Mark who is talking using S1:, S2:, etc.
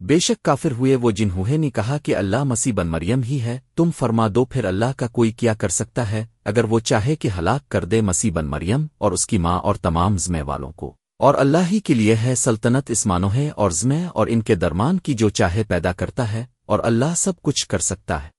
S1: بے شک کافر ہوئے، وہ جنہوں نے کہا کہ اللہ مسیح بن مریم ہی ہے، تم فرما دو، پھر اللہ کا کوئی کیا کر سکتا ہے، اگر وہ چاہے کہ ہلاک کر دے مسیح بن مریم اور اس کی ماں اور تمام زمے والوں کو۔ اور اللہ ہی کے لیے ہے سلطنت اسمانو ہے اور زمے اور ان کے درمان کی جو چاہے پیدا کرتا ہے، اور اللہ سب کچھ کر سکتا ہے۔